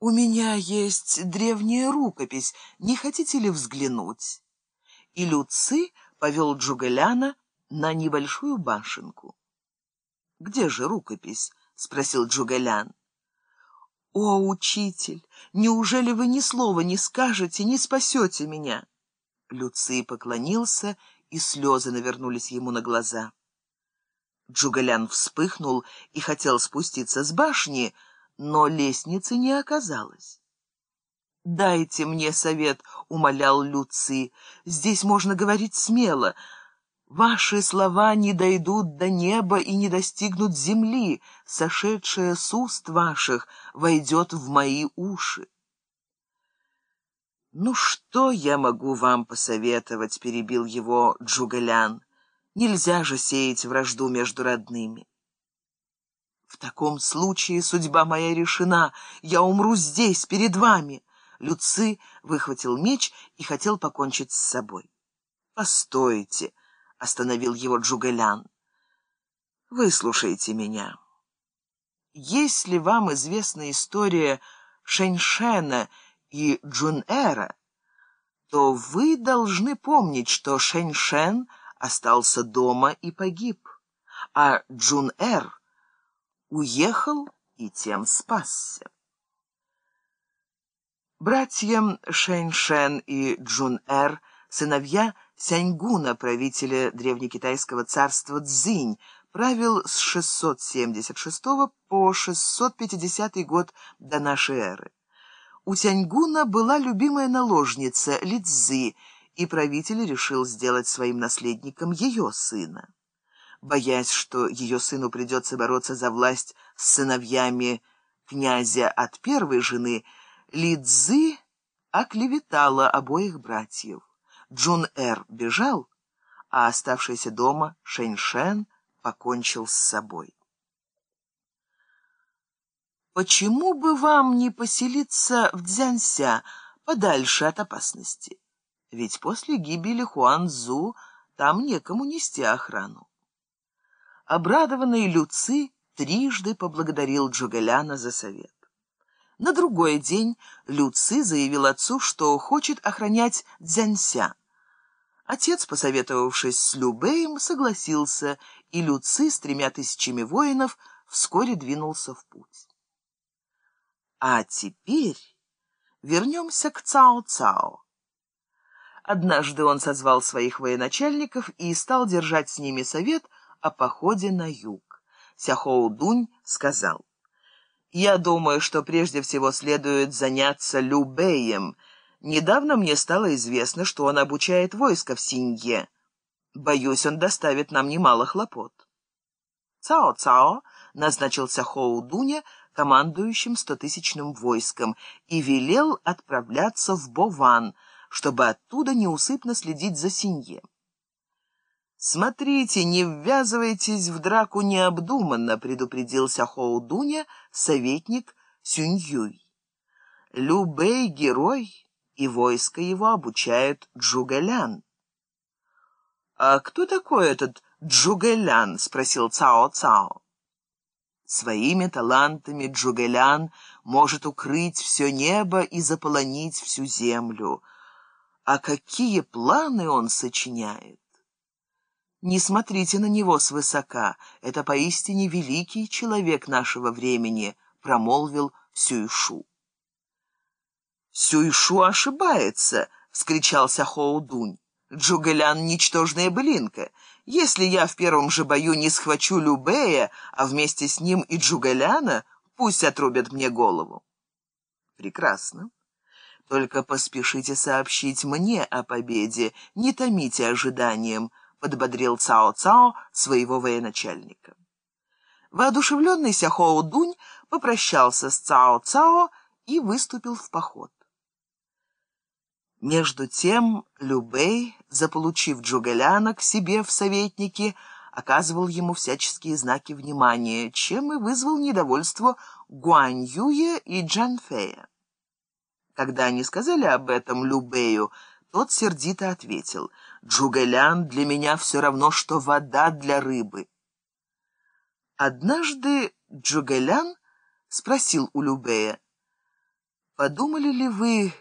«У меня есть древняя рукопись, не хотите ли взглянуть?» И Люци повел Джугаляна на небольшую башенку. «Где же рукопись?» — спросил Джугалян. «О, учитель, неужели вы ни слова не скажете, не спасете меня?» Люций поклонился, и слезы навернулись ему на глаза. Джугалян вспыхнул и хотел спуститься с башни, но лестницы не оказалось. «Дайте мне совет», — умолял Люци. «Здесь можно говорить смело. Ваши слова не дойдут до неба и не достигнут земли. Сошедшее с уст ваших войдет в мои уши». «Ну что я могу вам посоветовать?» — перебил его Джугалян. «Нельзя же сеять вражду между родными». «В таком случае судьба моя решена. Я умру здесь, перед вами». Люци выхватил меч и хотел покончить с собой. «Постойте», — остановил его Джугэлян. «Выслушайте меня. Если вам известна история Шэньшэна и Джун-Эра, то вы должны помнить, что Шэньшэн остался дома и погиб, а Джун-Эр уехал и тем спасся. Братья Шэньшэн и Джун-Эр, сыновья Сяньгуна, правителя древнекитайского царства Цзинь, правил с 676 по 650 год до нашей эры. У Сяньгуна была любимая наложница Лидзы, и правитель решил сделать своим наследником ее сына боясь, что ее сыну придется бороться за власть с сыновьями князя от первой жены, Лидзы оклеветала обоих братьев. Джун-Эр бежал, а оставшийся дома Шэньшэн покончил с собой. Почему бы вам не поселиться в Дзянся, подальше от опасности? Ведь после гибели Хуан Цзу там некому нести охрану. Обрадованный Люци трижды поблагодарил Джугаляна за совет. На другой день Люци заявил отцу, что хочет охранять Дзянься. Отец, посоветовавшись с Любеем, согласился, и Люци с тремя тысячами воинов вскоре двинулся в путь. А теперь вернемся к Цао-Цао. Однажды он созвал своих военачальников и стал держать с ними совет – о походе на юг. Сяхоу-Дунь сказал, «Я думаю, что прежде всего следует заняться Любеем. Недавно мне стало известно, что он обучает войско в Синье. Боюсь, он доставит нам немало хлопот». Цао-Цао назначил Сяхоу-Дуня командующим стотысячным войском и велел отправляться в Бован, чтобы оттуда неусыпно следить за Синье. «Смотрите, не ввязывайтесь в драку необдуманно», — предупредил Сяхоу Дуня советник Сюньюй. «Любэй — герой, и войско его обучает Джугэлян». «А кто такой этот Джугэлян?» — спросил Цао-Цао. Своими талантами Джугэлян может укрыть все небо и заполонить всю землю. А какие планы он сочиняет! Не смотрите на него свысока, это поистине великий человек нашего времени, промолвил Сюйшу. Сюйшу ошибается, вскричал Сяхоу-Дунь. Джугэлян — ничтожная былинка. Если я в первом же бою не схвачу Любея, а вместе с ним и Джугэляна, пусть отрубят мне голову. Прекрасно. Только поспешите сообщить мне о победе, не томите ожиданием, — подбодрил Цао-Цао своего военачальника. Воодушевленный Сяхоу Дунь попрощался с Цао-Цао и выступил в поход. Между тем Любэй, заполучив Джугаляна к себе в советники, оказывал ему всяческие знаки внимания, чем и вызвал недовольство Гуань Юя и Джан Фея. Когда они сказали об этом Любэю, тот сердито ответил, «Джугэлян для меня все равно, что вода для рыбы». Однажды Джугэлян спросил у Любея, подумали ли вы,